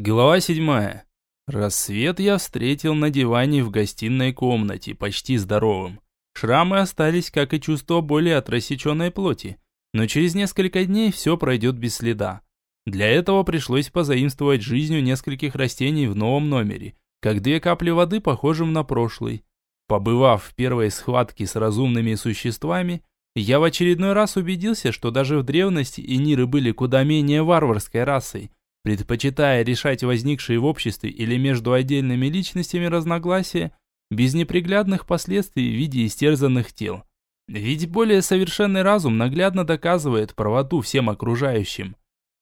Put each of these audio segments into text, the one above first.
Глава седьмая. Рассвет я встретил на диване в гостиной комнате, почти здоровым. Шрамы остались, как и чувство боли от рассеченной плоти. Но через несколько дней все пройдет без следа. Для этого пришлось позаимствовать жизнь у нескольких растений в новом номере, как две капли воды, похожим на прошлый. Побывав в первой схватке с разумными существами, я в очередной раз убедился, что даже в древности иниры были куда менее варварской расой, предпочитая решать возникшие в обществе или между отдельными личностями разногласия без неприглядных последствий в виде истерзанных тел. Ведь более совершенный разум наглядно доказывает правоту всем окружающим.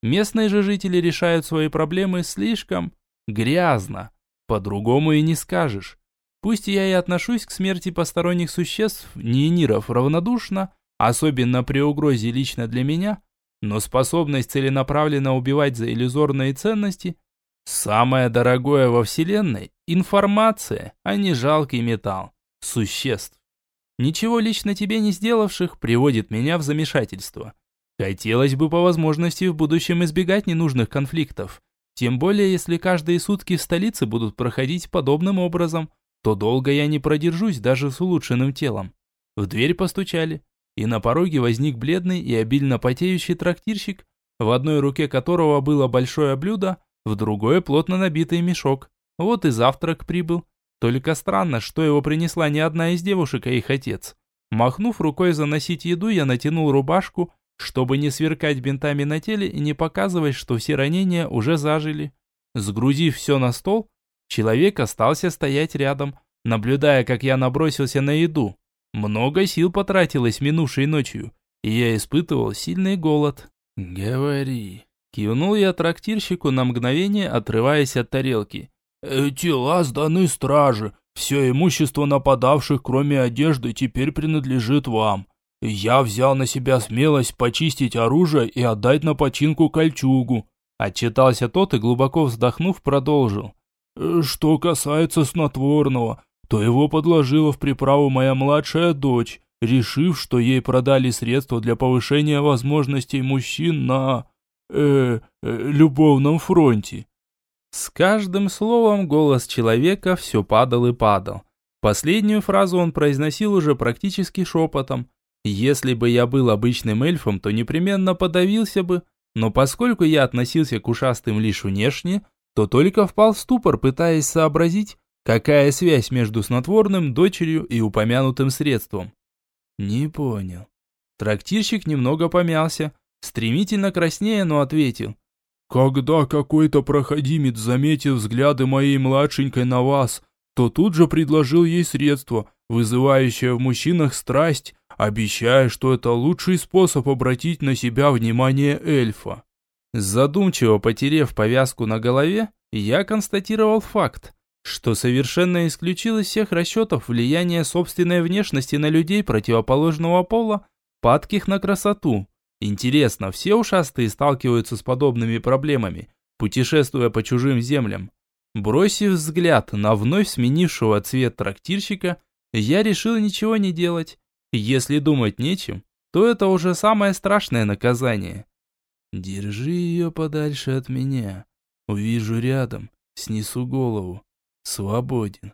Местные же жители решают свои проблемы слишком грязно, по-другому и не скажешь. Пусть я и отношусь к смерти посторонних существ, нейниров, равнодушно, особенно при угрозе лично для меня, но способность целенаправленно убивать за иллюзорные ценности – самое дорогое во Вселенной – информация, а не жалкий металл, существ. Ничего лично тебе не сделавших приводит меня в замешательство. Хотелось бы по возможности в будущем избегать ненужных конфликтов. Тем более, если каждые сутки в столице будут проходить подобным образом, то долго я не продержусь даже с улучшенным телом. В дверь постучали и на пороге возник бледный и обильно потеющий трактирщик, в одной руке которого было большое блюдо, в другой плотно набитый мешок. Вот и завтрак прибыл. Только странно, что его принесла не одна из девушек, а их отец. Махнув рукой заносить еду, я натянул рубашку, чтобы не сверкать бинтами на теле и не показывать, что все ранения уже зажили. Сгрузив все на стол, человек остался стоять рядом, наблюдая, как я набросился на еду. Много сил потратилось минувшей ночью, и я испытывал сильный голод. «Говори», – кивнул я трактирщику на мгновение, отрываясь от тарелки. «Э, «Тела сданы страже. Все имущество нападавших, кроме одежды, теперь принадлежит вам. Я взял на себя смелость почистить оружие и отдать на починку кольчугу». Отчитался тот и, глубоко вздохнув, продолжил. «Э, «Что касается снотворного, то его подложила в приправу моя младшая дочь, решив, что ей продали средства для повышения возможностей мужчин на... Э, э, любовном фронте. С каждым словом голос человека все падал и падал. Последнюю фразу он произносил уже практически шепотом. Если бы я был обычным эльфом, то непременно подавился бы, но поскольку я относился к ушастым лишь внешне, то только впал в ступор, пытаясь сообразить, Какая связь между снотворным, дочерью и упомянутым средством? Не понял. Трактирщик немного помялся, стремительно краснея, но ответил. Когда какой-то проходимец заметил взгляды моей младшенькой на вас, то тут же предложил ей средство, вызывающее в мужчинах страсть, обещая, что это лучший способ обратить на себя внимание эльфа. Задумчиво потерев повязку на голове, я констатировал факт что совершенно исключил из всех расчетов влияние собственной внешности на людей противоположного пола, падких на красоту. Интересно, все ушастые сталкиваются с подобными проблемами, путешествуя по чужим землям. Бросив взгляд на вновь сменившего цвет трактирщика, я решил ничего не делать. Если думать нечем, то это уже самое страшное наказание. Держи ее подальше от меня. Увижу рядом, снесу голову свободен.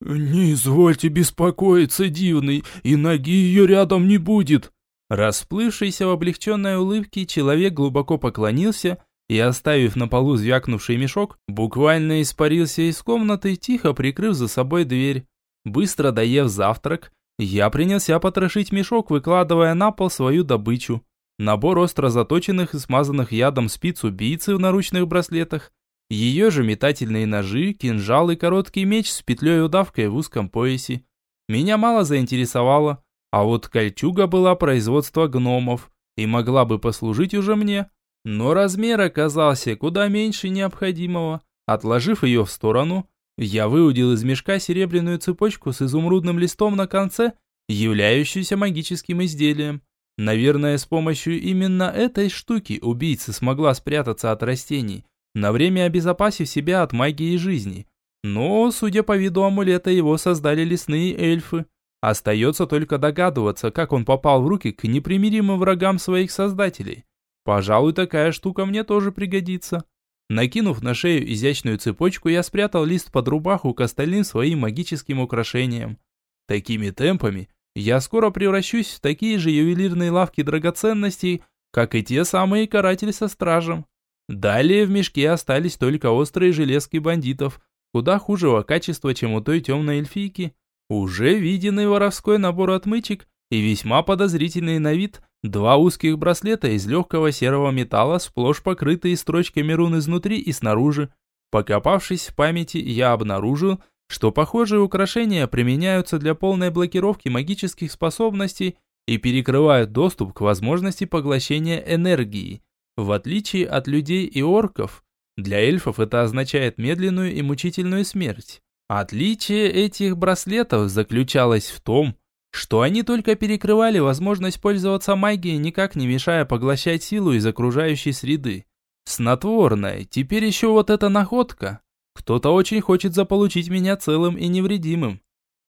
«Не извольте беспокоиться, дивный, и ноги ее рядом не будет!» Расплывшийся в облегченной улыбке, человек глубоко поклонился и, оставив на полу звякнувший мешок, буквально испарился из комнаты, тихо прикрыв за собой дверь. Быстро доев завтрак, я принялся потрошить мешок, выкладывая на пол свою добычу. Набор остро заточенных и смазанных ядом спиц убийцы в наручных браслетах, ее же метательные ножи, кинжал и короткий меч с петлей-удавкой в узком поясе. Меня мало заинтересовало, а вот кольчуга была производства гномов и могла бы послужить уже мне. Но размер оказался куда меньше необходимого. Отложив ее в сторону, я выудил из мешка серебряную цепочку с изумрудным листом на конце, являющуюся магическим изделием. Наверное, с помощью именно этой штуки убийца смогла спрятаться от растений, на время обезопасив себя от магии жизни. Но, судя по виду амулета, его создали лесные эльфы. Остается только догадываться, как он попал в руки к непримиримым врагам своих создателей. Пожалуй, такая штука мне тоже пригодится. Накинув на шею изящную цепочку, я спрятал лист под рубаху к остальным своим магическим украшениям. Такими темпами я скоро превращусь в такие же ювелирные лавки драгоценностей, как и те самые каратели со стражем. Далее в мешке остались только острые железки бандитов, куда хужего качества, чем у той темной эльфийки. Уже виденный воровской набор отмычек и весьма подозрительный на вид два узких браслета из легкого серого металла, сплошь покрытые строчками рун изнутри и снаружи. Покопавшись в памяти, я обнаружил, что похожие украшения применяются для полной блокировки магических способностей и перекрывают доступ к возможности поглощения энергии. В отличие от людей и орков, для эльфов это означает медленную и мучительную смерть. Отличие этих браслетов заключалось в том, что они только перекрывали возможность пользоваться магией, никак не мешая поглощать силу из окружающей среды. Снотворная, теперь еще вот эта находка. Кто-то очень хочет заполучить меня целым и невредимым.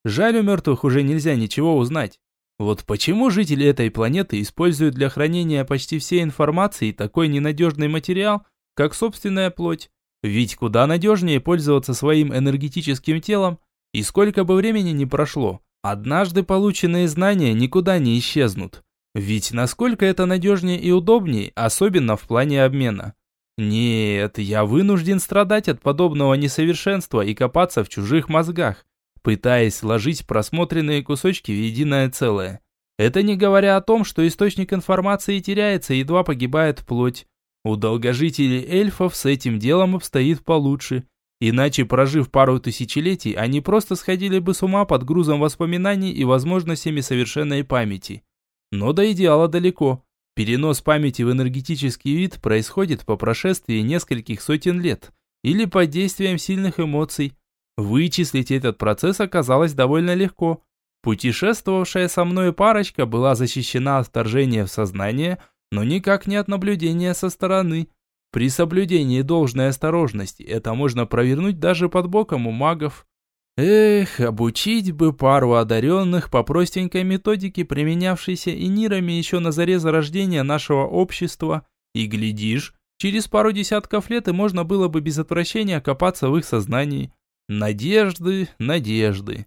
Жаль, у мертвых уже нельзя ничего узнать. Вот почему жители этой планеты используют для хранения почти всей информации такой ненадежный материал, как собственная плоть? Ведь куда надежнее пользоваться своим энергетическим телом, и сколько бы времени ни прошло, однажды полученные знания никуда не исчезнут. Ведь насколько это надежнее и удобнее, особенно в плане обмена. Нет, я вынужден страдать от подобного несовершенства и копаться в чужих мозгах пытаясь сложить просмотренные кусочки в единое целое. Это не говоря о том, что источник информации теряется, едва погибает плоть. У долгожителей эльфов с этим делом обстоит получше. Иначе, прожив пару тысячелетий, они просто сходили бы с ума под грузом воспоминаний и возможностями совершенной памяти. Но до идеала далеко. Перенос памяти в энергетический вид происходит по прошествии нескольких сотен лет или под действием сильных эмоций, Вычислить этот процесс оказалось довольно легко. Путешествовавшая со мной парочка была защищена от вторжения в сознание, но никак не от наблюдения со стороны. При соблюдении должной осторожности это можно провернуть даже под боком у магов. Эх, обучить бы пару одаренных по простенькой методике, применявшейся и нирами еще на заре зарождения нашего общества. И глядишь, через пару десятков лет и можно было бы без отвращения копаться в их сознании. Надежды, надежды.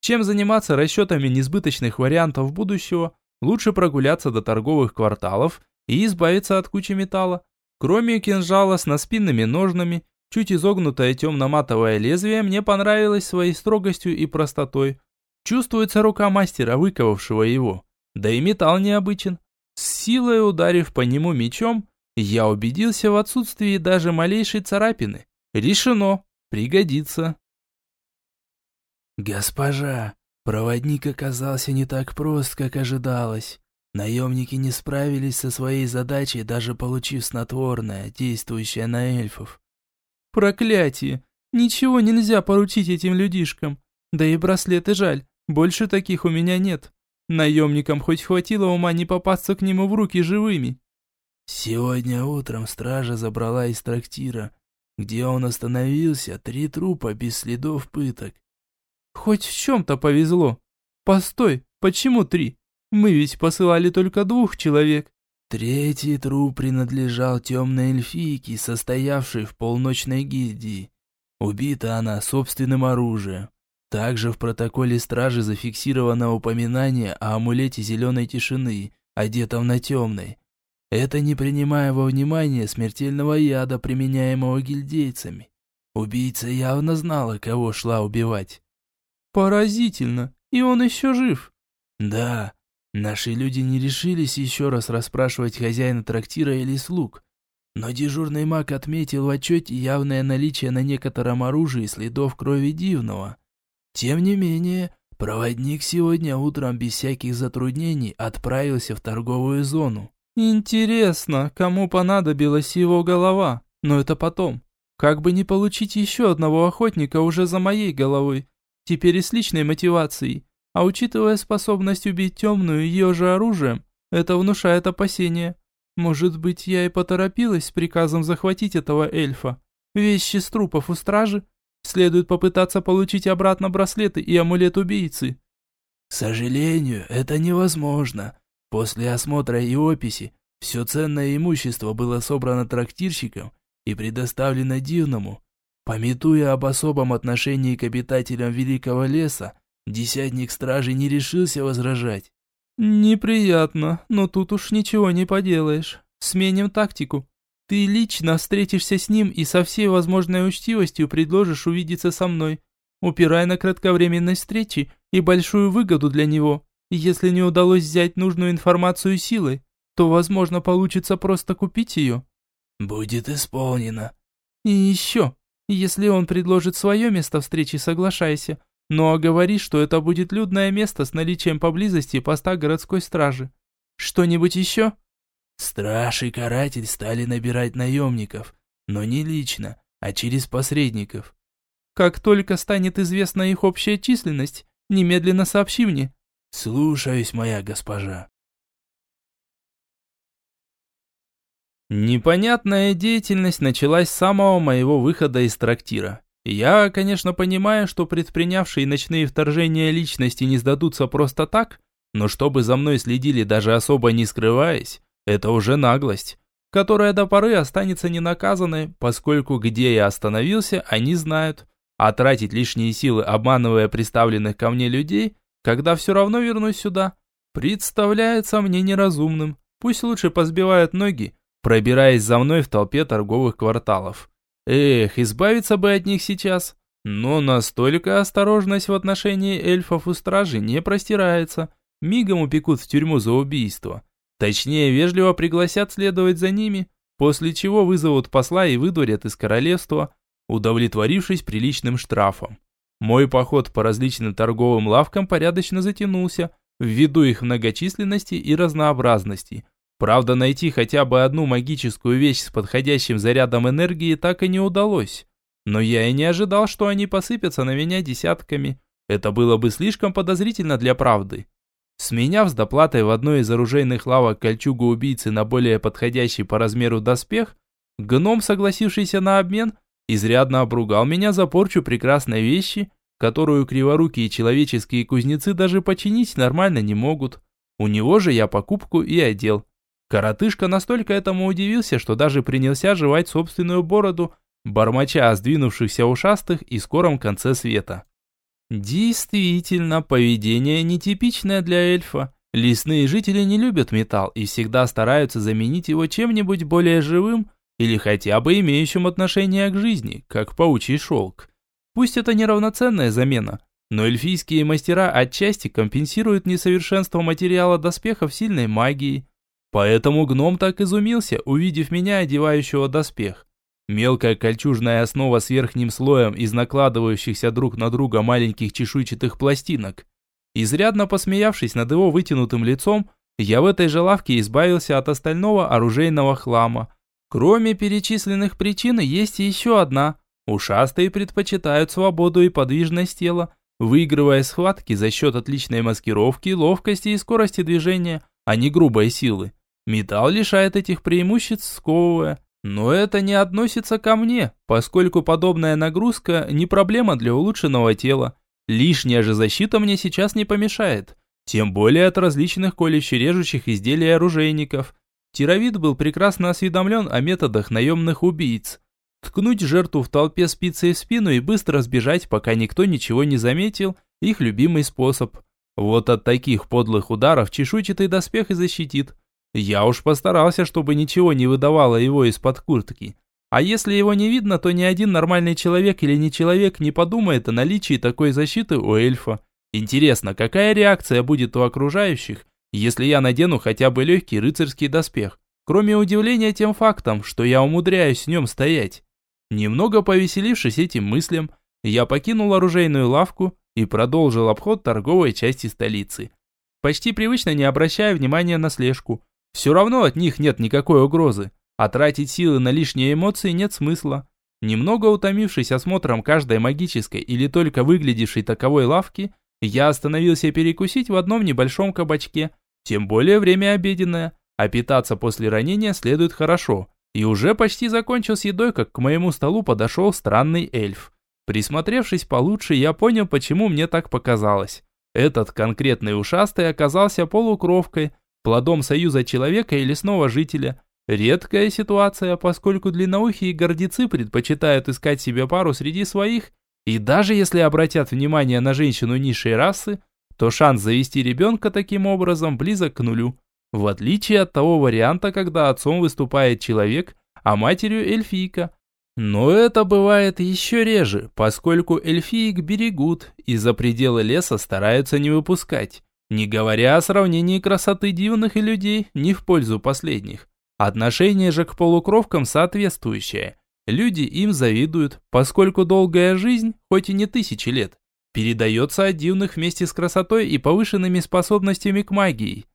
Чем заниматься расчетами несбыточных вариантов будущего, лучше прогуляться до торговых кварталов и избавиться от кучи металла. Кроме кинжала с наспинными ножнами, чуть изогнутое темно-матовое лезвие мне понравилось своей строгостью и простотой. Чувствуется рука мастера, выковавшего его. Да и металл необычен. С силой ударив по нему мечом, я убедился в отсутствии даже малейшей царапины. Решено. Пригодится. Госпожа, проводник оказался не так прост, как ожидалось. Наемники не справились со своей задачей, даже получив снотворное, действующее на эльфов. Проклятие! Ничего нельзя поручить этим людишкам. Да и браслеты жаль, больше таких у меня нет. Наемникам хоть хватило ума не попасться к нему в руки живыми. Сегодня утром стража забрала из трактира где он остановился, три трупа без следов пыток. Хоть в чем-то повезло. Постой, почему три? Мы ведь посылали только двух человек. Третий труп принадлежал темной эльфийке, состоявшей в полночной гильдии. Убита она собственным оружием. Также в протоколе стражи зафиксировано упоминание о амулете зеленой тишины, одетом на темной. Это не принимая во внимание смертельного яда, применяемого гильдейцами. Убийца явно знала, кого шла убивать. Поразительно, и он еще жив. Да, наши люди не решились еще раз расспрашивать хозяина трактира или слуг. Но дежурный маг отметил в отчете явное наличие на некотором оружии следов крови дивного. Тем не менее, проводник сегодня утром без всяких затруднений отправился в торговую зону. Интересно, кому понадобилась его голова? Но это потом. Как бы не получить еще одного охотника уже за моей головой. Теперь и с личной мотивацией. А учитывая способность убить темную ее же оружием, это внушает опасения. Может быть, я и поторопилась с приказом захватить этого эльфа. Вещи с трупов у стражи. Следует попытаться получить обратно браслеты и амулет убийцы. К сожалению, это невозможно. После осмотра и описи все ценное имущество было собрано трактирщиком и предоставлено дивному. Пометуя об особом отношении к обитателям Великого леса, десятник стражи не решился возражать. «Неприятно, но тут уж ничего не поделаешь. Сменим тактику. Ты лично встретишься с ним и со всей возможной учтивостью предложишь увидеться со мной. Упирай на кратковременность встречи и большую выгоду для него. Если не удалось взять нужную информацию силой, то, возможно, получится просто купить ее». «Будет исполнено». «И еще, если он предложит свое место встречи, соглашайся. Ну а говори, что это будет людное место с наличием поблизости поста городской стражи. Что-нибудь еще? Страж и каратель стали набирать наемников, но не лично, а через посредников. Как только станет известна их общая численность, немедленно сообщи мне. Слушаюсь, моя госпожа. Непонятная деятельность началась с самого моего выхода из трактира. Я, конечно, понимаю, что предпринявшие ночные вторжения личности не сдадутся просто так, но чтобы за мной следили даже особо не скрываясь, это уже наглость, которая до поры останется ненаказанной, поскольку где я остановился, они знают. А тратить лишние силы, обманывая представленных ко мне людей, когда все равно вернусь сюда, представляется мне неразумным. Пусть лучше позбивают ноги, пробираясь за мной в толпе торговых кварталов. Эх, избавиться бы от них сейчас. Но настолько осторожность в отношении эльфов у стражи не простирается. Мигом упекут в тюрьму за убийство. Точнее, вежливо пригласят следовать за ними, после чего вызовут посла и выдворят из королевства, удовлетворившись приличным штрафом. Мой поход по различным торговым лавкам порядочно затянулся, ввиду их многочисленности и разнообразности – Правда, найти хотя бы одну магическую вещь с подходящим зарядом энергии так и не удалось. Но я и не ожидал, что они посыпятся на меня десятками. Это было бы слишком подозрительно для правды. Сменяв с доплатой в одной из оружейных лавок кольчугу убийцы на более подходящий по размеру доспех, гном, согласившийся на обмен, изрядно обругал меня за порчу прекрасной вещи, которую криворукие человеческие кузнецы даже починить нормально не могут. У него же я покупку и одел. Коротышка настолько этому удивился, что даже принялся жевать собственную бороду, бормоча о сдвинувшихся ушастых и скором конце света. Действительно, поведение нетипичное для эльфа. Лесные жители не любят металл и всегда стараются заменить его чем-нибудь более живым или хотя бы имеющим отношение к жизни, как паучий шелк. Пусть это неравноценная замена, но эльфийские мастера отчасти компенсируют несовершенство материала доспехов сильной магией, Поэтому гном так изумился, увидев меня, одевающего доспех. Мелкая кольчужная основа с верхним слоем из накладывающихся друг на друга маленьких чешуйчатых пластинок. Изрядно посмеявшись над его вытянутым лицом, я в этой же лавке избавился от остального оружейного хлама. Кроме перечисленных причин, есть еще одна. Ушастые предпочитают свободу и подвижность тела, выигрывая схватки за счет отличной маскировки, ловкости и скорости движения, а не грубой силы. Металл лишает этих преимуществ, сковывая. Но это не относится ко мне, поскольку подобная нагрузка не проблема для улучшенного тела. Лишняя же защита мне сейчас не помешает. Тем более от различных колюще-режущих изделий оружейников. Тировид был прекрасно осведомлен о методах наемных убийц. Ткнуть жертву в толпе спицей в спину и быстро сбежать, пока никто ничего не заметил, их любимый способ. Вот от таких подлых ударов чешуйчатый доспех и защитит. Я уж постарался, чтобы ничего не выдавало его из-под куртки. А если его не видно, то ни один нормальный человек или не человек не подумает о наличии такой защиты у эльфа. Интересно, какая реакция будет у окружающих, если я надену хотя бы легкий рыцарский доспех? Кроме удивления тем фактом, что я умудряюсь в нем стоять. Немного повеселившись этим мыслям, я покинул оружейную лавку и продолжил обход торговой части столицы. Почти привычно не обращая внимания на слежку. Все равно от них нет никакой угрозы, а тратить силы на лишние эмоции нет смысла. Немного утомившись осмотром каждой магической или только выглядевшей таковой лавки, я остановился перекусить в одном небольшом кабачке, тем более время обеденное, а питаться после ранения следует хорошо. И уже почти закончил с едой, как к моему столу подошел странный эльф. Присмотревшись получше, я понял, почему мне так показалось. Этот конкретный ушастый оказался полукровкой, плодом союза человека и лесного жителя. Редкая ситуация, поскольку длинноухие гордецы предпочитают искать себе пару среди своих, и даже если обратят внимание на женщину низшей расы, то шанс завести ребенка таким образом близок к нулю. В отличие от того варианта, когда отцом выступает человек, а матерью эльфийка. Но это бывает еще реже, поскольку эльфиек берегут и за пределы леса стараются не выпускать, не говоря о сравнении красоты дивных и людей не в пользу последних. Отношение же к полукровкам соответствующее. Люди им завидуют, поскольку долгая жизнь, хоть и не тысячи лет, передается от дивных вместе с красотой и повышенными способностями к магии.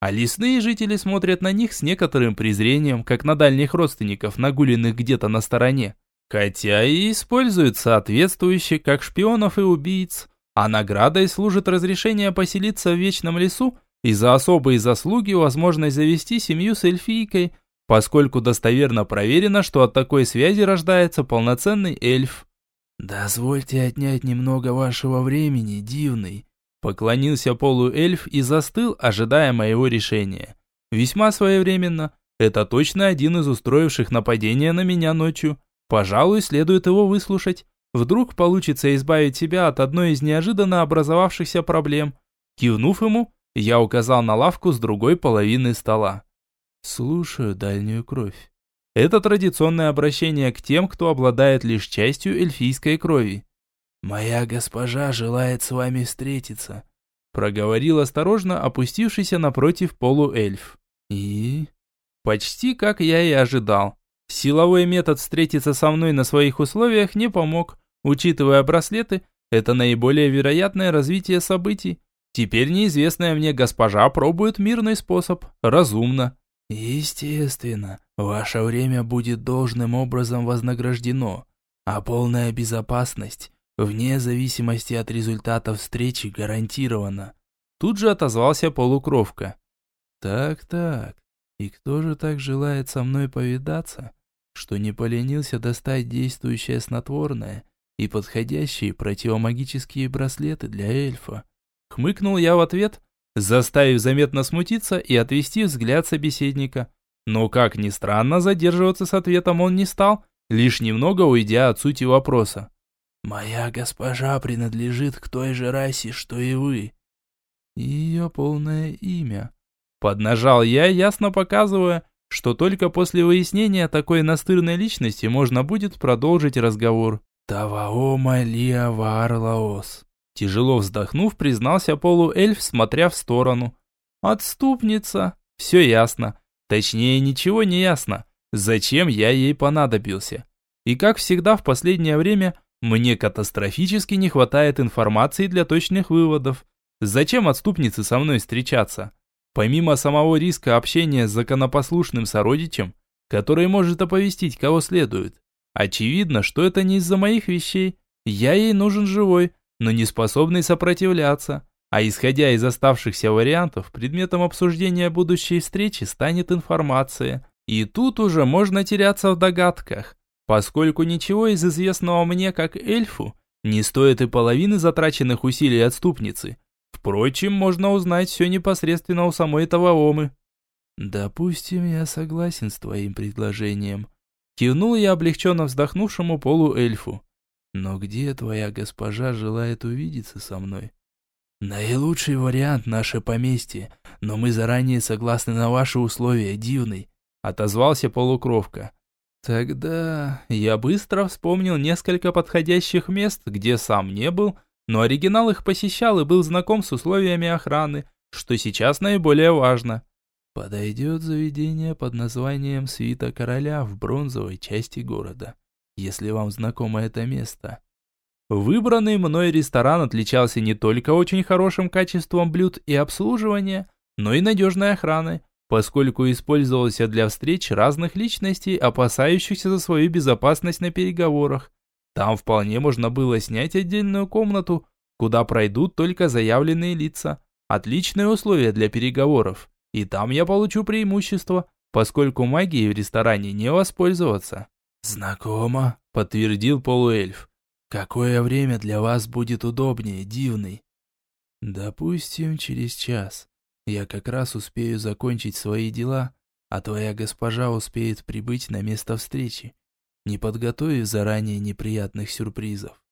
А лесные жители смотрят на них с некоторым презрением, как на дальних родственников, нагуленных где-то на стороне. Хотя и используют соответствующе, как шпионов и убийц. А наградой служит разрешение поселиться в Вечном лесу и за особые заслуги возможность завести семью с эльфийкой, поскольку достоверно проверено, что от такой связи рождается полноценный эльф. «Дозвольте отнять немного вашего времени, дивный», Поклонился полуэльф и застыл, ожидая моего решения. Весьма своевременно. Это точно один из устроивших нападение на меня ночью. Пожалуй, следует его выслушать. Вдруг получится избавить себя от одной из неожиданно образовавшихся проблем. Кивнув ему, я указал на лавку с другой половины стола. «Слушаю дальнюю кровь». Это традиционное обращение к тем, кто обладает лишь частью эльфийской крови. «Моя госпожа желает с вами встретиться», — проговорил осторожно опустившийся напротив полуэльф. «И?» «Почти как я и ожидал. Силовой метод встретиться со мной на своих условиях не помог. Учитывая браслеты, это наиболее вероятное развитие событий. Теперь неизвестная мне госпожа пробует мирный способ. Разумно». «Естественно, ваше время будет должным образом вознаграждено, а полная безопасность Вне зависимости от результатов встречи гарантированно. Тут же отозвался полукровка. Так-так, и кто же так желает со мной повидаться, что не поленился достать действующее снотворное и подходящие противомагические браслеты для эльфа? Хмыкнул я в ответ, заставив заметно смутиться и отвести взгляд собеседника. Но, как ни странно, задерживаться с ответом он не стал, лишь немного уйдя от сути вопроса. «Моя госпожа принадлежит к той же расе, что и вы». «Ее полное имя». Поднажал я, ясно показывая, что только после выяснения такой настырной личности можно будет продолжить разговор. «Таваома Лиа Варлаос». Тяжело вздохнув, признался полуэльф, смотря в сторону. «Отступница. Все ясно. Точнее, ничего не ясно. Зачем я ей понадобился?» И как всегда в последнее время мне катастрофически не хватает информации для точных выводов. Зачем отступнице со мной встречаться? Помимо самого риска общения с законопослушным сородичем, который может оповестить кого следует. Очевидно, что это не из-за моих вещей. Я ей нужен живой, но не способный сопротивляться. А исходя из оставшихся вариантов, предметом обсуждения будущей встречи станет информация. И тут уже можно теряться в догадках поскольку ничего из известного мне как эльфу не стоит и половины затраченных усилий отступницы. Впрочем, можно узнать все непосредственно у самой Таваомы. «Допустим, я согласен с твоим предложением», — кивнул я облегченно вздохнувшему полуэльфу. «Но где твоя госпожа желает увидеться со мной?» «Наилучший вариант — наше поместье, но мы заранее согласны на ваши условия, дивный», — отозвался полукровка. Тогда я быстро вспомнил несколько подходящих мест, где сам не был, но оригинал их посещал и был знаком с условиями охраны, что сейчас наиболее важно. Подойдет заведение под названием «Свита короля» в бронзовой части города, если вам знакомо это место. Выбранный мной ресторан отличался не только очень хорошим качеством блюд и обслуживания, но и надежной охраной, поскольку использовался для встреч разных личностей, опасающихся за свою безопасность на переговорах. Там вполне можно было снять отдельную комнату, куда пройдут только заявленные лица. Отличные условия для переговоров. И там я получу преимущество, поскольку магией в ресторане не воспользоваться. «Знакомо», — подтвердил полуэльф. «Какое время для вас будет удобнее, дивный?» «Допустим, через час. Я как раз успею закончить свои дела, а твоя госпожа успеет прибыть на место встречи, не подготовив заранее неприятных сюрпризов.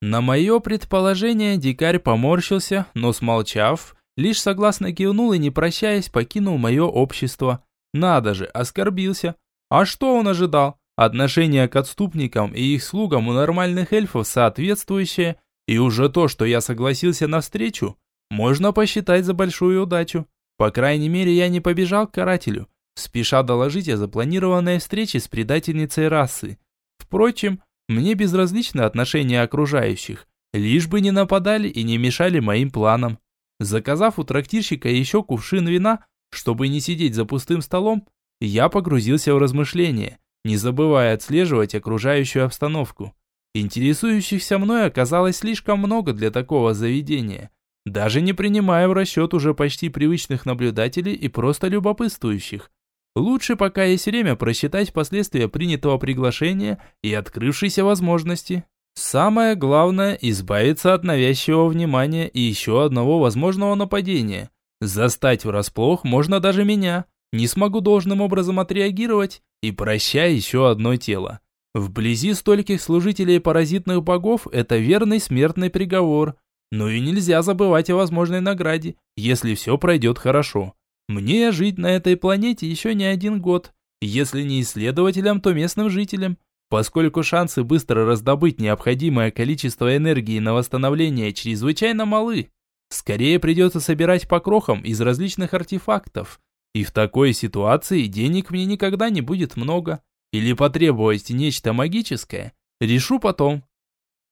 На мое предположение дикарь поморщился, но смолчав, лишь согласно кивнул и, не прощаясь, покинул мое общество. Надо же, оскорбился. А что он ожидал? Отношение к отступникам и их слугам у нормальных эльфов соответствующее, и уже то, что я согласился на встречу, можно посчитать за большую удачу. По крайней мере, я не побежал к карателю, спеша доложить о запланированной встрече с предательницей расы. Впрочем, мне безразличны отношения окружающих, лишь бы не нападали и не мешали моим планам. Заказав у трактирщика еще кувшин вина, чтобы не сидеть за пустым столом, я погрузился в размышления не забывая отслеживать окружающую обстановку. Интересующихся мной оказалось слишком много для такого заведения, даже не принимая в расчет уже почти привычных наблюдателей и просто любопытствующих. Лучше пока есть время просчитать последствия принятого приглашения и открывшейся возможности. Самое главное – избавиться от навязчивого внимания и еще одного возможного нападения. Застать врасплох можно даже меня. Не смогу должным образом отреагировать, и прощай еще одно тело. Вблизи стольких служителей паразитных богов это верный смертный приговор. Но и нельзя забывать о возможной награде, если все пройдет хорошо. Мне жить на этой планете еще не один год, если не исследователям, то местным жителям, поскольку шансы быстро раздобыть необходимое количество энергии на восстановление чрезвычайно малы. Скорее придется собирать по крохам из различных артефактов, и в такой ситуации денег мне никогда не будет много. Или потребовать нечто магическое, решу потом.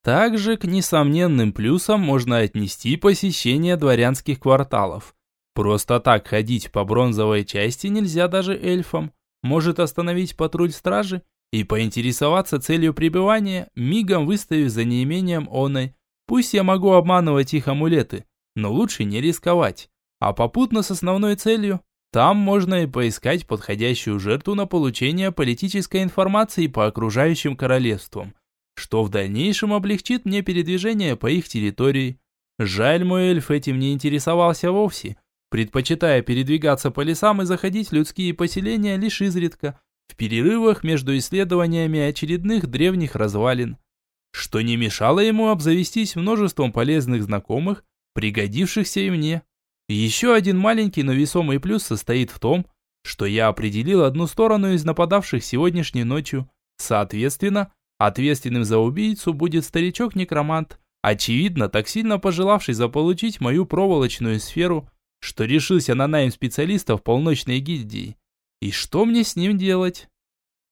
Также к несомненным плюсам можно отнести посещение дворянских кварталов. Просто так ходить по бронзовой части нельзя даже эльфам. Может остановить патруль стражи и поинтересоваться целью пребывания, мигом выставив за неимением оной. Пусть я могу обманывать их амулеты, но лучше не рисковать. А попутно с основной целью там можно и поискать подходящую жертву на получение политической информации по окружающим королевствам, что в дальнейшем облегчит мне передвижение по их территории. Жаль, мой эльф этим не интересовался вовсе, предпочитая передвигаться по лесам и заходить в людские поселения лишь изредка, в перерывах между исследованиями очередных древних развалин, что не мешало ему обзавестись множеством полезных знакомых, пригодившихся и мне. Еще один маленький, но весомый плюс состоит в том, что я определил одну сторону из нападавших сегодняшней ночью. Соответственно, ответственным за убийцу будет старичок-некромант, очевидно, так сильно пожелавший заполучить мою проволочную сферу, что решился на найм специалистов полночной гильдии. И что мне с ним делать?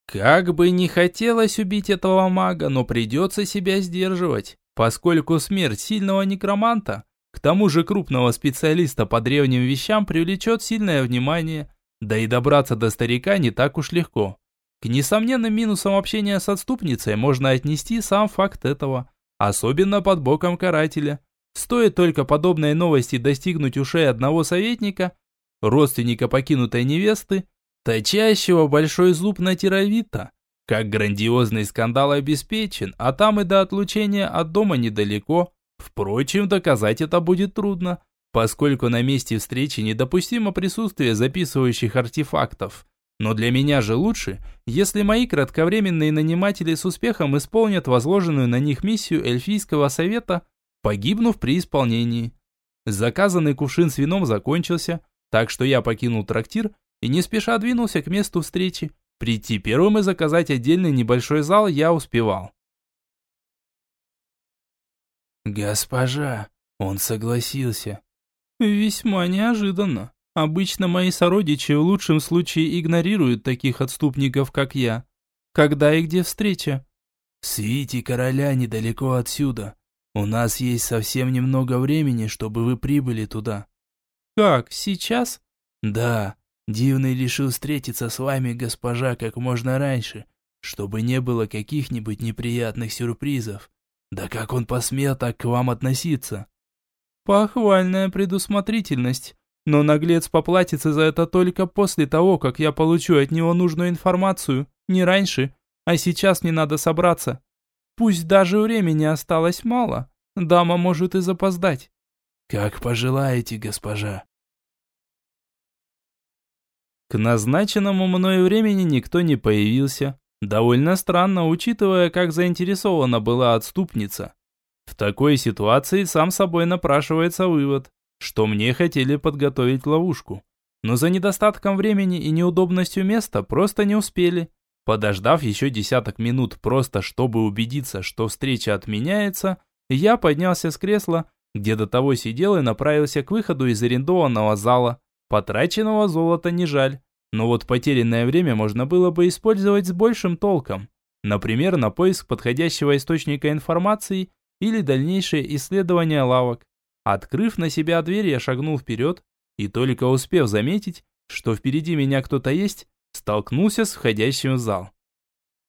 Как бы не хотелось убить этого мага, но придется себя сдерживать, поскольку смерть сильного некроманта к тому же крупного специалиста по древним вещам привлечет сильное внимание, да и добраться до старика не так уж легко. К несомненным минусам общения с отступницей можно отнести сам факт этого, особенно под боком карателя. Стоит только подобной новости достигнуть ушей одного советника, родственника покинутой невесты, точащего большой зуб на тировита, как грандиозный скандал обеспечен, а там и до отлучения от дома недалеко, Впрочем, доказать это будет трудно, поскольку на месте встречи недопустимо присутствие записывающих артефактов. Но для меня же лучше, если мои кратковременные наниматели с успехом исполнят возложенную на них миссию эльфийского совета, погибнув при исполнении. Заказанный кувшин с вином закончился, так что я покинул трактир и не спеша двинулся к месту встречи. Прийти первым и заказать отдельный небольшой зал я успевал. «Госпожа, он согласился». «Весьма неожиданно. Обычно мои сородичи в лучшем случае игнорируют таких отступников, как я. Когда и где встреча?» «В свите короля недалеко отсюда. У нас есть совсем немного времени, чтобы вы прибыли туда». «Как, сейчас?» «Да, Дивный решил встретиться с вами, госпожа, как можно раньше, чтобы не было каких-нибудь неприятных сюрпризов. Да как он посмел так к вам относиться? Похвальная предусмотрительность. Но наглец поплатится за это только после того, как я получу от него нужную информацию, не раньше. А сейчас мне надо собраться. Пусть даже времени осталось мало, дама может и запоздать. Как пожелаете, госпожа. К назначенному мною времени никто не появился. Довольно странно, учитывая, как заинтересована была отступница. В такой ситуации сам собой напрашивается вывод, что мне хотели подготовить ловушку. Но за недостатком времени и неудобностью места просто не успели. Подождав еще десяток минут просто, чтобы убедиться, что встреча отменяется, я поднялся с кресла, где до того сидел и направился к выходу из арендованного зала. Потраченного золота не жаль. Но вот потерянное время можно было бы использовать с большим толком. Например, на поиск подходящего источника информации или дальнейшее исследование лавок. Открыв на себя дверь, я шагнул вперед и только успев заметить, что впереди меня кто-то есть, столкнулся с входящим в зал.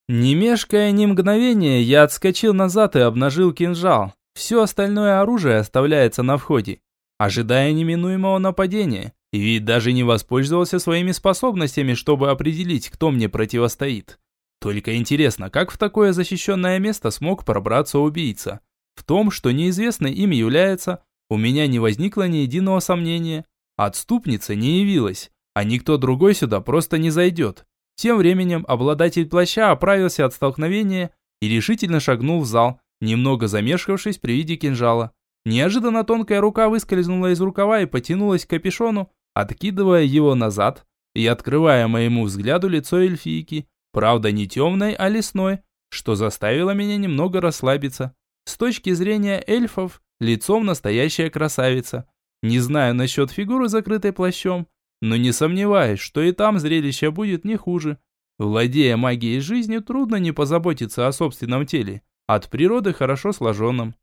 Не мешкая ни мгновения, я отскочил назад и обнажил кинжал. Все остальное оружие оставляется на входе, ожидая неминуемого нападения. И ведь даже не воспользовался своими способностями, чтобы определить, кто мне противостоит. Только интересно, как в такое защищенное место смог пробраться убийца? В том, что неизвестный им является, у меня не возникло ни единого сомнения. Отступница не явилась, а никто другой сюда просто не зайдет. Тем временем обладатель плаща оправился от столкновения и решительно шагнул в зал, немного замешкавшись при виде кинжала. Неожиданно тонкая рука выскользнула из рукава и потянулась к капюшону, откидывая его назад и открывая моему взгляду лицо эльфийки, правда не темной, а лесной, что заставило меня немного расслабиться. С точки зрения эльфов, лицом настоящая красавица. Не знаю насчет фигуры, закрытой плащом, но не сомневаюсь, что и там зрелище будет не хуже. Владея магией жизни, трудно не позаботиться о собственном теле, от природы хорошо сложенном.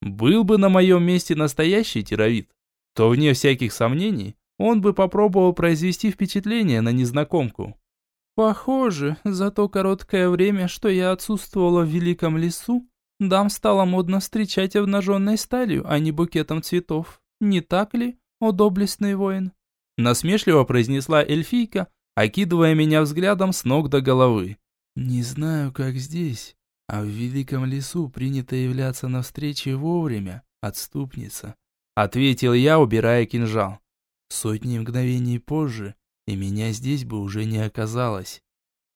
Был бы на моем месте настоящий тировид, то, вне всяких сомнений, он бы попробовал произвести впечатление на незнакомку. Похоже, за то короткое время, что я отсутствовала в великом лесу, дам стало модно встречать обнаженной сталью, а не букетом цветов. Не так ли, о доблестный воин? Насмешливо произнесла эльфийка, окидывая меня взглядом с ног до головы. Не знаю, как здесь, а в великом лесу принято являться на встрече вовремя, отступница. Ответил я, убирая кинжал. Сотни мгновений позже, и меня здесь бы уже не оказалось.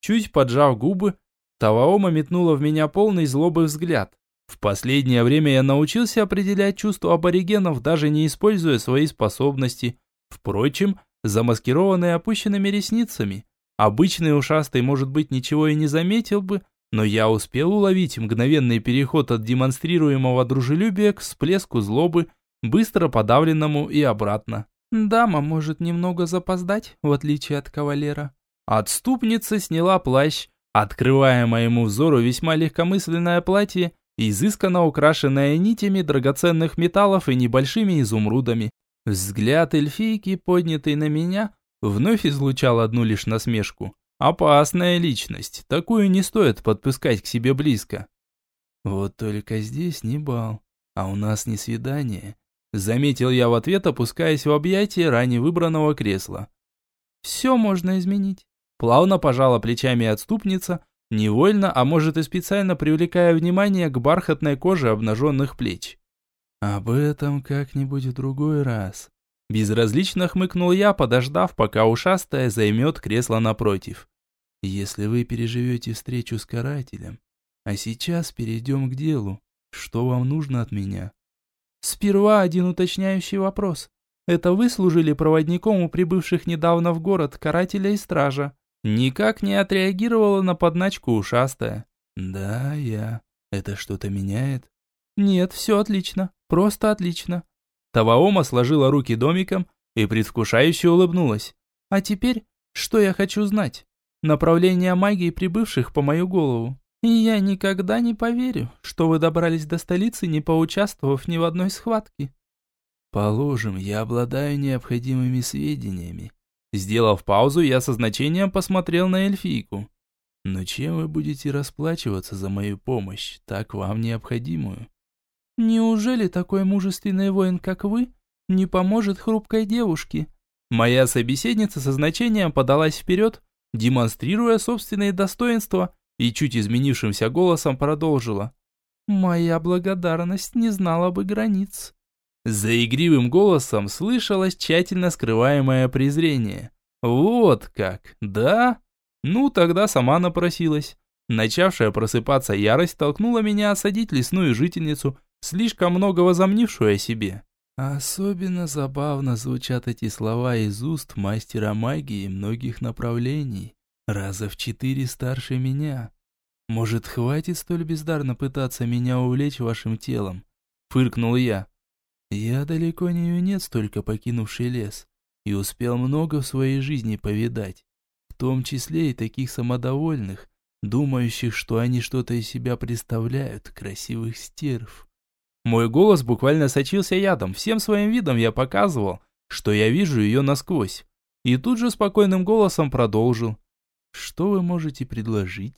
Чуть поджав губы, Таваома метнула в меня полный злобы взгляд. В последнее время я научился определять чувства аборигенов, даже не используя свои способности. Впрочем, замаскированные опущенными ресницами. Обычный ушастый, может быть, ничего и не заметил бы, но я успел уловить мгновенный переход от демонстрируемого дружелюбия к всплеску злобы, быстро подавленному и обратно. Дама может немного запоздать, в отличие от кавалера. Отступница сняла плащ, открывая моему взору весьма легкомысленное платье, изысканно украшенное нитями драгоценных металлов и небольшими изумрудами. Взгляд эльфийки, поднятый на меня, вновь излучал одну лишь насмешку. Опасная личность, такую не стоит подпускать к себе близко. Вот только здесь не бал, а у нас не свидание. Заметил я в ответ, опускаясь в объятия ранее выбранного кресла. «Все можно изменить». Плавно пожала плечами отступница, невольно, а может и специально привлекая внимание к бархатной коже обнаженных плеч. «Об этом как-нибудь в другой раз». Безразлично хмыкнул я, подождав, пока ушастая займет кресло напротив. «Если вы переживете встречу с карателем. А сейчас перейдем к делу. Что вам нужно от меня?» Сперва один уточняющий вопрос. Это вы служили проводником у прибывших недавно в город карателя и стража? Никак не отреагировала на подначку ушастая. Да, я. Это что-то меняет? Нет, все отлично. Просто отлично. Таваома сложила руки домиком и предвкушающе улыбнулась. А теперь, что я хочу знать? Направление магии прибывших по мою голову. И я никогда не поверю, что вы добрались до столицы, не поучаствовав ни в одной схватке. Положим, я обладаю необходимыми сведениями. Сделав паузу, я со значением посмотрел на эльфийку. Но чем вы будете расплачиваться за мою помощь, так вам необходимую? Неужели такой мужественный воин, как вы, не поможет хрупкой девушке? Моя собеседница со значением подалась вперед, демонстрируя собственные достоинства и чуть изменившимся голосом продолжила. «Моя благодарность не знала бы границ». За игривым голосом слышалось тщательно скрываемое презрение. Вот как, да? Ну, тогда сама напросилась. Начавшая просыпаться ярость толкнула меня осадить лесную жительницу, слишком много возомнившую о себе. Особенно забавно звучат эти слова из уст мастера магии многих направлений, раза в четыре старше меня. Может, хватит столь бездарно пытаться меня увлечь вашим телом? Фыркнул я. Я далеко не юнец, только покинувший лес, и успел много в своей жизни повидать, в том числе и таких самодовольных, думающих, что они что-то из себя представляют, красивых стерв. Мой голос буквально сочился ядом, всем своим видом я показывал, что я вижу ее насквозь. И тут же спокойным голосом продолжил. «Что вы можете предложить?»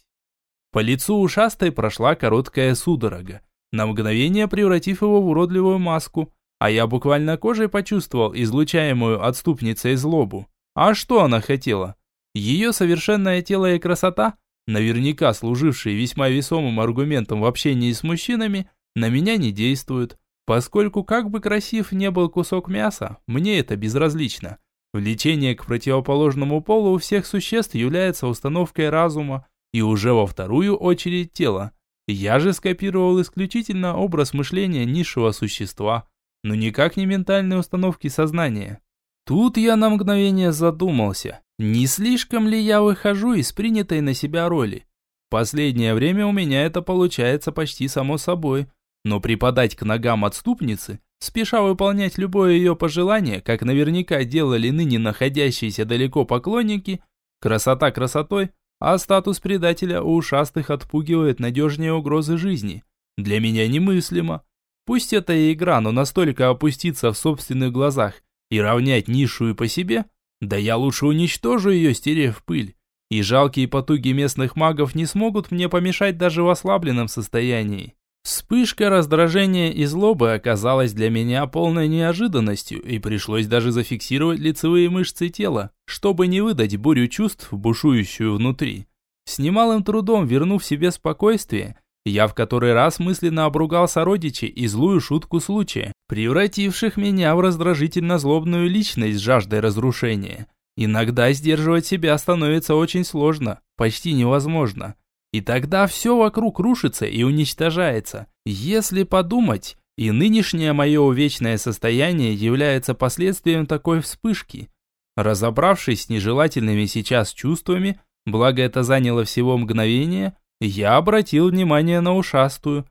По лицу ушастой прошла короткая судорога, на мгновение превратив его в уродливую маску, а я буквально кожей почувствовал излучаемую отступницей злобу. А что она хотела? Ее совершенное тело и красота, наверняка служившие весьма весомым аргументом в общении с мужчинами, на меня не действуют, поскольку как бы красив не был кусок мяса, мне это безразлично. Влечение к противоположному полу у всех существ является установкой разума и уже во вторую очередь тела. Я же скопировал исключительно образ мышления низшего существа, но никак не ментальные установки сознания. Тут я на мгновение задумался, не слишком ли я выхожу из принятой на себя роли. Последнее время у меня это получается почти само собой, но преподать к ногам отступницы, спеша выполнять любое ее пожелание, как наверняка делали ныне находящиеся далеко поклонники, красота красотой, а статус предателя у ушастых отпугивает надежнее угрозы жизни. Для меня немыслимо. Пусть это и игра, но настолько опуститься в собственных глазах и равнять низшую по себе, да я лучше уничтожу ее, стерев пыль. И жалкие потуги местных магов не смогут мне помешать даже в ослабленном состоянии. Вспышка раздражения и злобы оказалась для меня полной неожиданностью, и пришлось даже зафиксировать лицевые мышцы тела, чтобы не выдать бурю чувств, бушующую внутри. С немалым трудом вернув себе спокойствие, я в который раз мысленно обругал сородичей и злую шутку случая, превративших меня в раздражительно-злобную личность с жаждой разрушения. Иногда сдерживать себя становится очень сложно, почти невозможно. И тогда все вокруг рушится и уничтожается. Если подумать, и нынешнее мое увечное состояние является последствием такой вспышки. Разобравшись с нежелательными сейчас чувствами, благо это заняло всего мгновение, я обратил внимание на ушастую.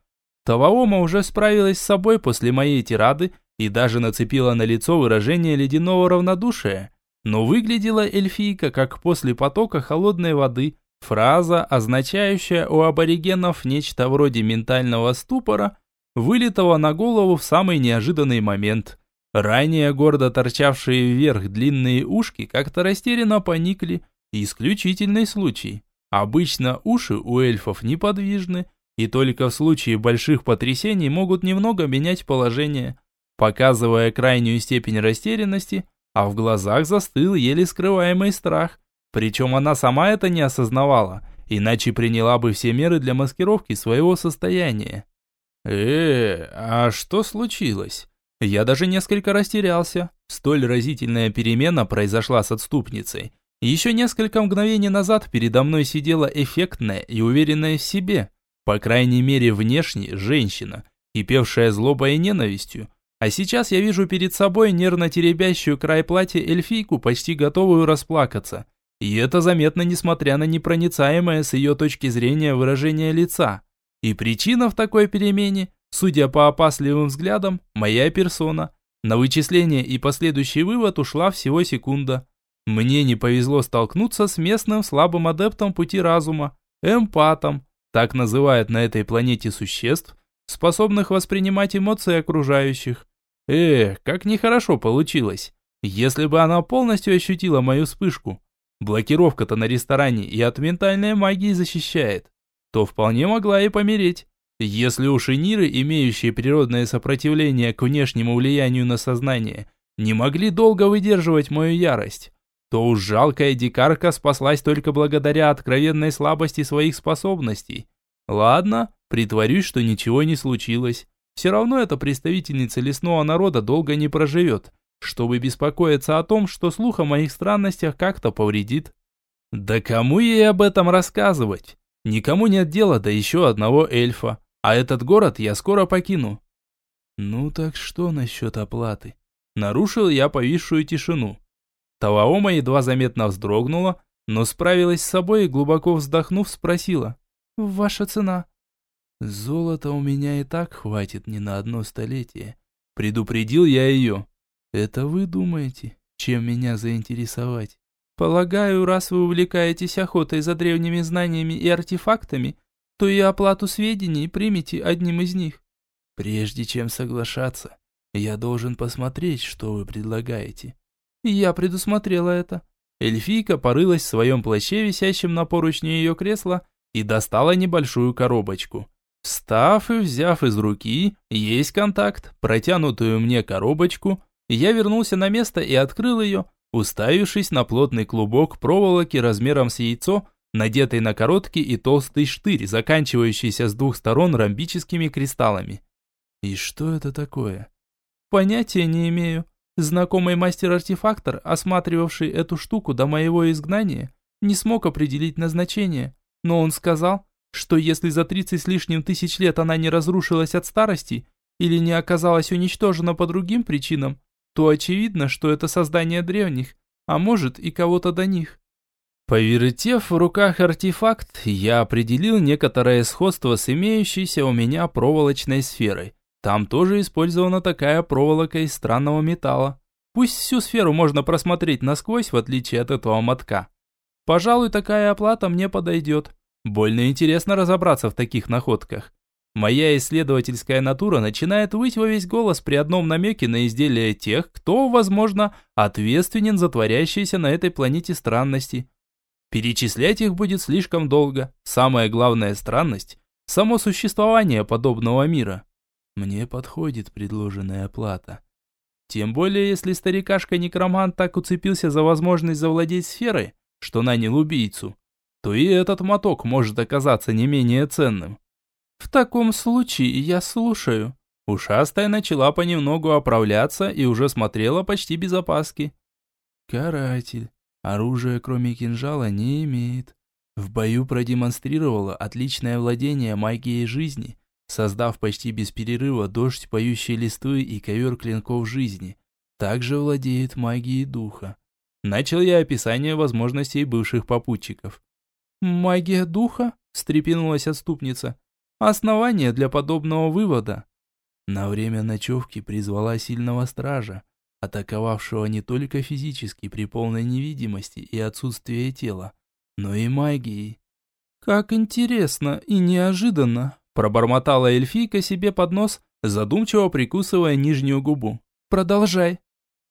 Таваома уже справилась с собой после моей тирады и даже нацепила на лицо выражение ледяного равнодушия. Но выглядела эльфийка, как после потока холодной воды – Фраза, означающая у аборигенов нечто вроде ментального ступора, вылетала на голову в самый неожиданный момент. Ранее гордо торчавшие вверх длинные ушки как-то растерянно поникли. Исключительный случай. Обычно уши у эльфов неподвижны, и только в случае больших потрясений могут немного менять положение, показывая крайнюю степень растерянности, а в глазах застыл еле скрываемый страх – причем она сама это не осознавала, иначе приняла бы все меры для маскировки своего состояния. э а что случилось? Я даже несколько растерялся. Столь разительная перемена произошла с отступницей. Еще несколько мгновений назад передо мной сидела эффектная и уверенная в себе, по крайней мере внешне, женщина, кипевшая злобой и ненавистью. А сейчас я вижу перед собой нервно теребящую край платья эльфийку, почти готовую расплакаться. И это заметно, несмотря на непроницаемое с ее точки зрения выражение лица. И причина в такой перемене, судя по опасливым взглядам, моя персона. На вычисление и последующий вывод ушла всего секунда. Мне не повезло столкнуться с местным слабым адептом пути разума, эмпатом, так называют на этой планете существ, способных воспринимать эмоции окружающих. Эх, как нехорошо получилось. Если бы она полностью ощутила мою вспышку, блокировка-то на ресторане и от ментальной магии защищает, то вполне могла и помереть. Если уж и Ниры, имеющие природное сопротивление к внешнему влиянию на сознание, не могли долго выдерживать мою ярость, то уж жалкая дикарка спаслась только благодаря откровенной слабости своих способностей. Ладно, притворюсь, что ничего не случилось. Все равно эта представительница лесного народа долго не проживет, чтобы беспокоиться о том, что слух о моих странностях как-то повредит. Да кому ей об этом рассказывать? Никому нет дела до еще одного эльфа, а этот город я скоро покину. Ну так что насчет оплаты? Нарушил я повисшую тишину. Талаома едва заметно вздрогнула, но справилась с собой и, глубоко вздохнув, спросила. «Ваша цена?» «Золота у меня и так хватит не на одно столетие», — предупредил я ее. «Это вы думаете, чем меня заинтересовать?» «Полагаю, раз вы увлекаетесь охотой за древними знаниями и артефактами, то и оплату сведений примите одним из них». «Прежде чем соглашаться, я должен посмотреть, что вы предлагаете». «Я предусмотрела это». Эльфийка порылась в своем плаще, висящем на поручне ее кресла, и достала небольшую коробочку. Встав и взяв из руки, есть контакт, протянутую мне коробочку, я вернулся на место и открыл ее, уставившись на плотный клубок проволоки размером с яйцо, надетый на короткий и толстый штырь, заканчивающийся с двух сторон ромбическими кристаллами. И что это такое? Понятия не имею. Знакомый мастер-артефактор, осматривавший эту штуку до моего изгнания, не смог определить назначение, но он сказал, что если за 30 с лишним тысяч лет она не разрушилась от старости или не оказалась уничтожена по другим причинам, то очевидно, что это создание древних, а может и кого-то до них. Повертев в руках артефакт, я определил некоторое сходство с имеющейся у меня проволочной сферой. Там тоже использована такая проволока из странного металла. Пусть всю сферу можно просмотреть насквозь, в отличие от этого мотка. Пожалуй, такая оплата мне подойдет. Больно интересно разобраться в таких находках. Моя исследовательская натура начинает выть во весь голос при одном намеке на изделия тех, кто, возможно, ответственен за творящиеся на этой планете странности. Перечислять их будет слишком долго. Самая главная странность – само существование подобного мира. Мне подходит предложенная оплата. Тем более, если старикашка-некромант так уцепился за возможность завладеть сферой, что нанял убийцу, то и этот моток может оказаться не менее ценным. В таком случае я слушаю. Ушастая начала понемногу оправляться и уже смотрела почти без опаски. Каратель. Оружия, кроме кинжала, не имеет. В бою продемонстрировала отличное владение магией жизни, создав почти без перерыва дождь поющей листвы и ковер клинков жизни. Также владеет магией духа. Начал я описание возможностей бывших попутчиков. «Магия духа?» – встрепенулась отступница. «Основание для подобного вывода». На время ночевки призвала сильного стража, атаковавшего не только физически при полной невидимости и отсутствии тела, но и магией. «Как интересно и неожиданно!» – пробормотала эльфийка себе под нос, задумчиво прикусывая нижнюю губу. «Продолжай!»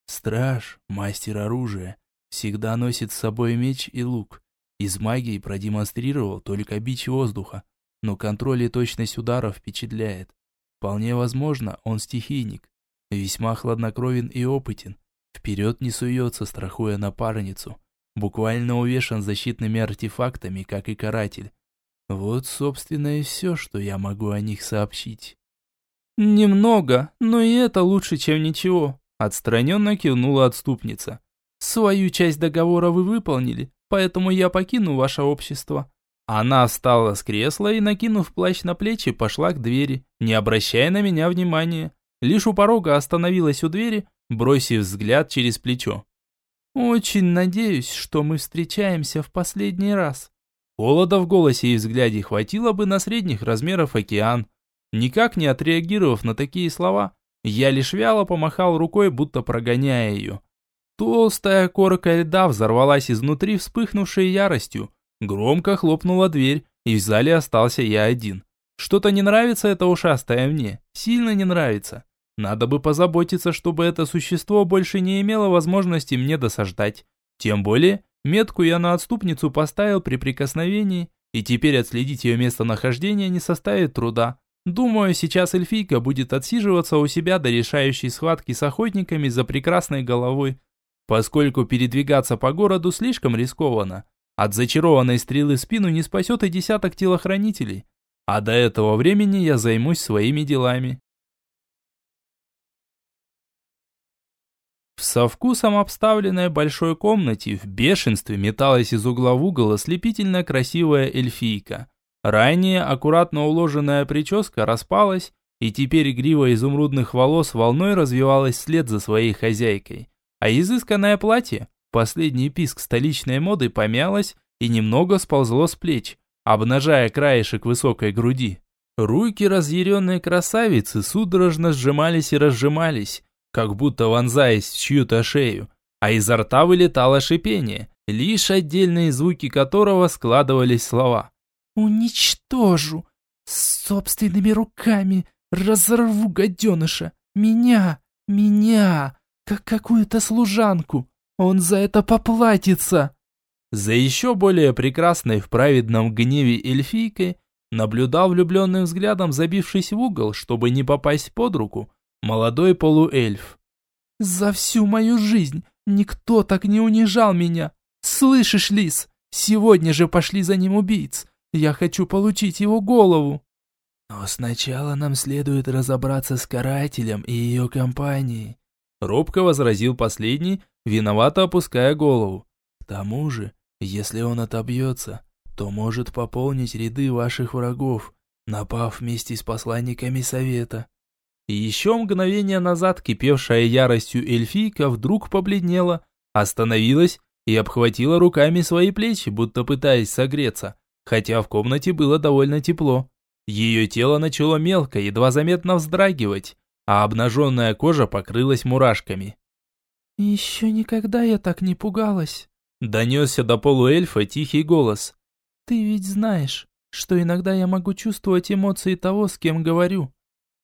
Страж, мастер оружия, всегда носит с собой меч и лук. Из магии продемонстрировал только бич воздуха, но контроль и точность ударов впечатляет. Вполне возможно, он стихийник, весьма хладнокровен и опытен. Вперед не суется, страхуя напарницу. Буквально увешан защитными артефактами, как и каратель. Вот, собственно, и все, что я могу о них сообщить. «Немного, но и это лучше, чем ничего», – отстраненно кивнула отступница. «Свою часть договора вы выполнили, поэтому я покину ваше общество». Она встала с кресла и, накинув плащ на плечи, пошла к двери, не обращая на меня внимания. Лишь у порога остановилась у двери, бросив взгляд через плечо. «Очень надеюсь, что мы встречаемся в последний раз». Холода в голосе и взгляде хватило бы на средних размеров океан. Никак не отреагировав на такие слова, я лишь вяло помахал рукой, будто прогоняя ее. Толстая корка льда взорвалась изнутри вспыхнувшей яростью. Громко хлопнула дверь, и в зале остался я один. Что-то не нравится это ушастое мне, сильно не нравится. Надо бы позаботиться, чтобы это существо больше не имело возможности мне досаждать. Тем более, метку я на отступницу поставил при прикосновении, и теперь отследить ее местонахождение не составит труда. Думаю, сейчас эльфийка будет отсиживаться у себя до решающей схватки с охотниками за прекрасной головой поскольку передвигаться по городу слишком рискованно. От зачарованной стрелы спину не спасет и десяток телохранителей. А до этого времени я займусь своими делами. В со вкусом обставленной большой комнате в бешенстве металась из угла в угол ослепительно красивая эльфийка. Ранее аккуратно уложенная прическа распалась, и теперь грива изумрудных волос волной развивалась вслед за своей хозяйкой. А изысканное платье, последний писк столичной моды, помялось и немного сползло с плеч, обнажая краешек высокой груди. Руки разъяренной красавицы судорожно сжимались и разжимались, как будто вонзаясь в чью-то шею, а изо рта вылетало шипение, лишь отдельные звуки которого складывались слова. «Уничтожу! Собственными руками разорву гаденыша! Меня! Меня! Как какую-то служанку! Он за это поплатится!» За еще более прекрасной в праведном гневе эльфийкой наблюдал влюбленным взглядом, забившись в угол, чтобы не попасть под руку, молодой полуэльф. «За всю мою жизнь никто так не унижал меня! Слышишь, лис, сегодня же пошли за ним убийц! Я хочу получить его голову!» «Но сначала нам следует разобраться с карателем и ее компанией», робко возразил последний, виновато опуская голову. «К тому же, если он отобьется, то может пополнить ряды ваших врагов, напав вместе с посланниками совета. И еще мгновение назад кипевшая яростью эльфийка вдруг побледнела, остановилась и обхватила руками свои плечи, будто пытаясь согреться, хотя в комнате было довольно тепло. Ее тело начало мелко, едва заметно вздрагивать, а обнаженная кожа покрылась мурашками. «Еще никогда я так не пугалась», — донесся до полуэльфа тихий голос. «Ты ведь знаешь, что иногда я могу чувствовать эмоции того, с кем говорю.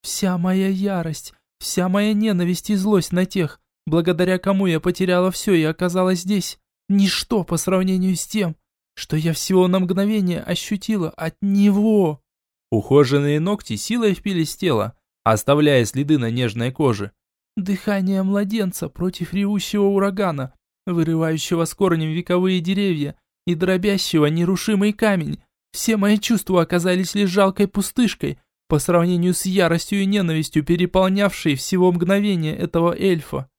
Вся моя ярость, вся моя ненависть и злость на тех, благодаря кому я потеряла все и оказалась здесь, ничто по сравнению с тем, что я всего на мгновение ощутила от него. Ухоженные ногти силой впились в тело, оставляя следы на нежной коже. Дыхание младенца против ревущего урагана, вырывающего с корнем вековые деревья и дробящего нерушимый камень. Все мои чувства оказались лишь жалкой пустышкой, по сравнению с яростью и ненавистью, переполнявшей всего мгновения этого эльфа.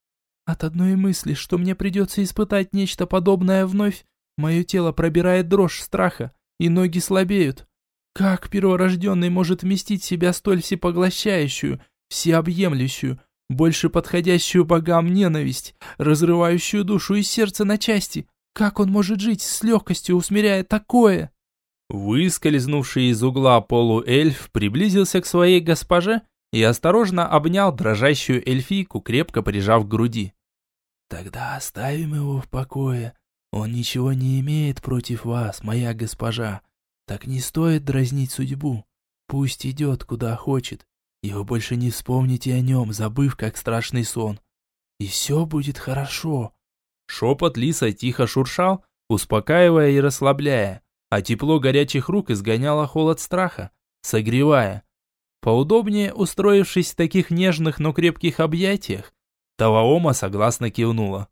От одной мысли, что мне придется испытать нечто подобное вновь, мое тело пробирает дрожь страха, и ноги слабеют. Как перворожденный может вместить в себя столь всепоглощающую, всеобъемлющую, больше подходящую богам ненависть, разрывающую душу и сердце на части? Как он может жить с легкостью, усмиряя такое? Выскользнувший из угла полуэльф приблизился к своей госпоже и осторожно обнял дрожащую эльфийку, крепко прижав к груди. «Тогда оставим его в покое. Он ничего не имеет против вас, моя госпожа. Так не стоит дразнить судьбу. Пусть идет, куда хочет, и вы больше не вспомните о нем, забыв, как страшный сон. И все будет хорошо». Шепот лиса тихо шуршал, успокаивая и расслабляя а тепло горячих рук изгоняло холод страха, согревая. Поудобнее устроившись в таких нежных, но крепких объятиях, Таваома согласно кивнула.